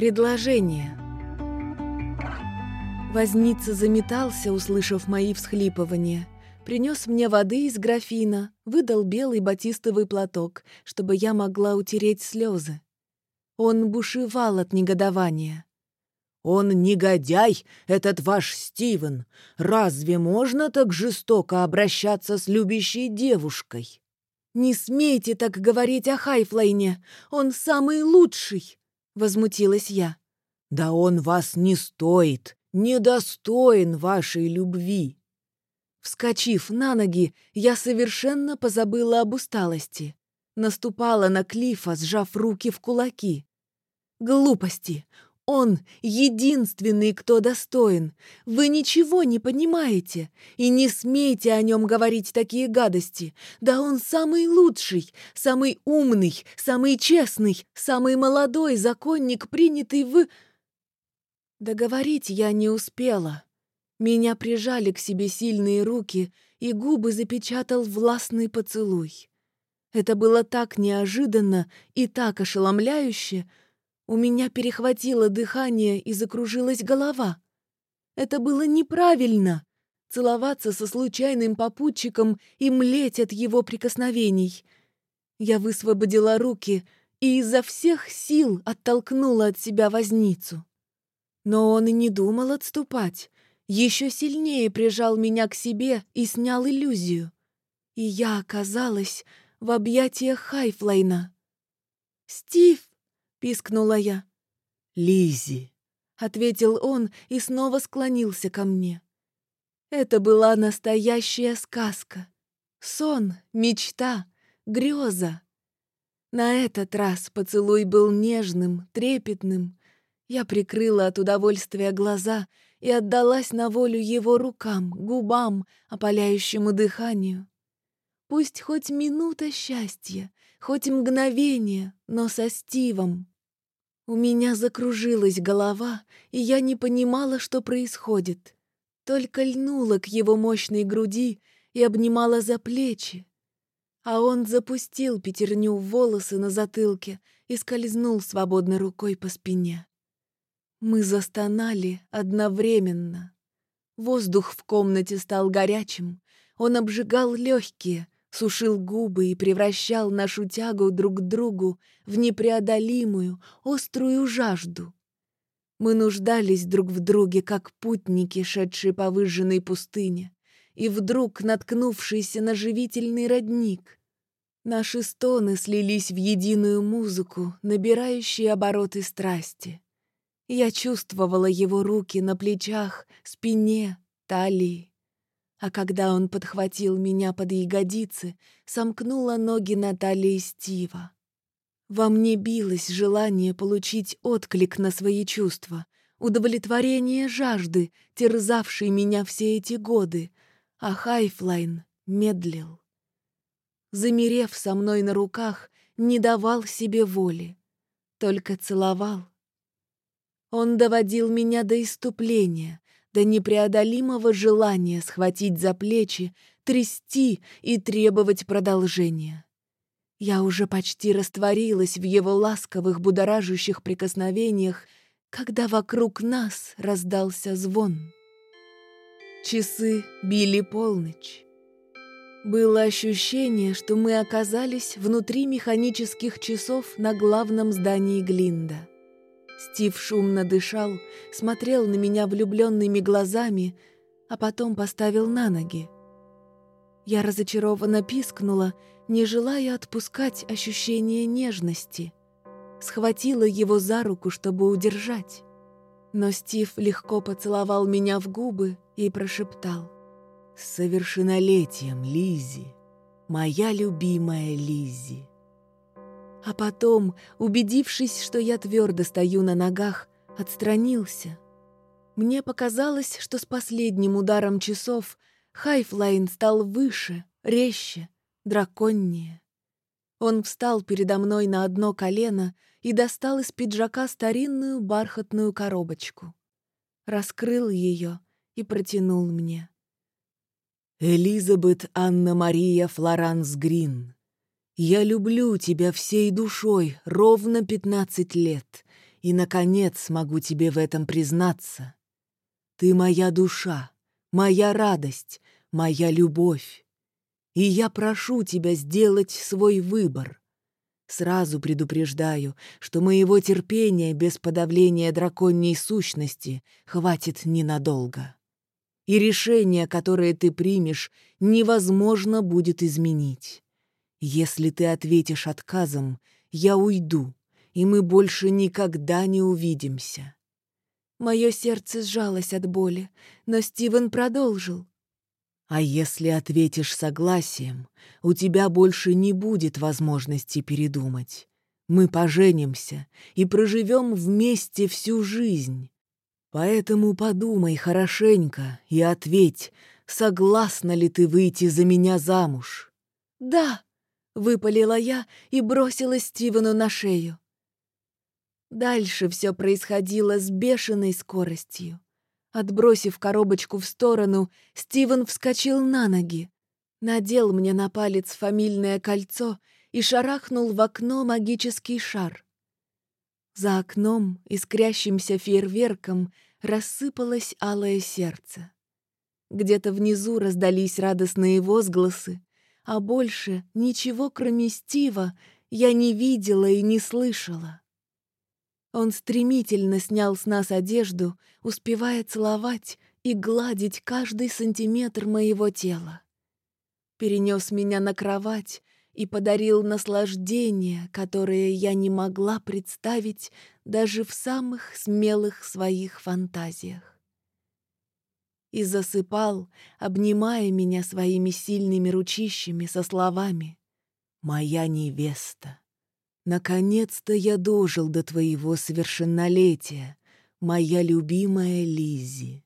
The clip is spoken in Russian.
Предложение. Возница заметался, услышав мои всхлипывания. Принес мне воды из графина, выдал белый батистовый платок, чтобы я могла утереть слезы. Он бушевал от негодования. «Он негодяй, этот ваш Стивен! Разве можно так жестоко обращаться с любящей девушкой?» «Не смейте так говорить о Хайфлайне! Он самый лучший!» — возмутилась я. «Да он вас не стоит, недостоин вашей любви!» Вскочив на ноги, я совершенно позабыла об усталости. Наступала на Клифа, сжав руки в кулаки. «Глупости! Он единственный, кто достоин. Вы ничего не понимаете. И не смейте о нем говорить такие гадости. Да он самый лучший, самый умный, самый честный, самый молодой законник, принятый в... Договорить я не успела. Меня прижали к себе сильные руки, и губы запечатал властный поцелуй. Это было так неожиданно и так ошеломляюще, у меня перехватило дыхание и закружилась голова. Это было неправильно — целоваться со случайным попутчиком и млеть от его прикосновений. Я высвободила руки и изо всех сил оттолкнула от себя возницу. Но он и не думал отступать, еще сильнее прижал меня к себе и снял иллюзию. И я оказалась в объятиях Хайфлайна. «Стив!» Пискнула я. Лизи, ответил он и снова склонился ко мне. Это была настоящая сказка. Сон, мечта, греза. На этот раз поцелуй был нежным, трепетным. Я прикрыла от удовольствия глаза и отдалась на волю его рукам, губам, опаляющему дыханию. Пусть хоть минута счастья, хоть мгновение, но со Стивом. У меня закружилась голова, и я не понимала, что происходит. Только льнула к его мощной груди и обнимала за плечи. А он запустил пятерню в волосы на затылке и скользнул свободной рукой по спине. Мы застонали одновременно. Воздух в комнате стал горячим, он обжигал легкие, сушил губы и превращал нашу тягу друг к другу в непреодолимую, острую жажду. Мы нуждались друг в друге, как путники, шедшие по выжженной пустыне, и вдруг наткнувшиеся на живительный родник. Наши стоны слились в единую музыку, набирающие обороты страсти. Я чувствовала его руки на плечах, спине, талии а когда он подхватил меня под ягодицы, сомкнула ноги Натальи Стива. Во мне билось желание получить отклик на свои чувства, удовлетворение жажды, терзавшей меня все эти годы, а Хайфлайн медлил. Замерев со мной на руках, не давал себе воли, только целовал. Он доводил меня до иступления, до непреодолимого желания схватить за плечи, трясти и требовать продолжения. Я уже почти растворилась в его ласковых, будоражащих прикосновениях, когда вокруг нас раздался звон. Часы били полночь. Было ощущение, что мы оказались внутри механических часов на главном здании Глинда. Стив шумно дышал, смотрел на меня влюбленными глазами, а потом поставил на ноги. Я разочарованно пискнула, не желая отпускать ощущение нежности. Схватила его за руку, чтобы удержать. Но Стив легко поцеловал меня в губы и прошептал. «С совершеннолетием, Лизи, моя любимая Лизи!» А потом, убедившись, что я твердо стою на ногах, отстранился. Мне показалось, что с последним ударом часов Хайфлайн стал выше, резче, драконнее. Он встал передо мной на одно колено и достал из пиджака старинную бархатную коробочку. Раскрыл ее и протянул мне. «Элизабет Анна-Мария Флоранс Грин», я люблю тебя всей душой ровно пятнадцать лет и, наконец, смогу тебе в этом признаться. Ты моя душа, моя радость, моя любовь. И я прошу тебя сделать свой выбор. Сразу предупреждаю, что моего терпения без подавления драконьей сущности хватит ненадолго. И решение, которое ты примешь, невозможно будет изменить. Если ты ответишь отказом, я уйду, и мы больше никогда не увидимся. Мое сердце сжалось от боли, но Стивен продолжил. «А если ответишь согласием, у тебя больше не будет возможности передумать. Мы поженимся и проживем вместе всю жизнь. Поэтому подумай хорошенько и ответь, согласна ли ты выйти за меня замуж?» «Да», — выпалила я и бросилась Стивену на шею. Дальше все происходило с бешеной скоростью. Отбросив коробочку в сторону, Стивен вскочил на ноги, надел мне на палец фамильное кольцо и шарахнул в окно магический шар. За окном, искрящимся фейерверком, рассыпалось алое сердце. Где-то внизу раздались радостные возгласы, а больше ничего, кроме Стива, я не видела и не слышала. Он стремительно снял с нас одежду, успевая целовать и гладить каждый сантиметр моего тела. Перенес меня на кровать и подарил наслаждение, которое я не могла представить даже в самых смелых своих фантазиях. И засыпал, обнимая меня своими сильными ручищами со словами «Моя невеста». Наконец-то я дожил до твоего совершеннолетия, моя любимая Лизи.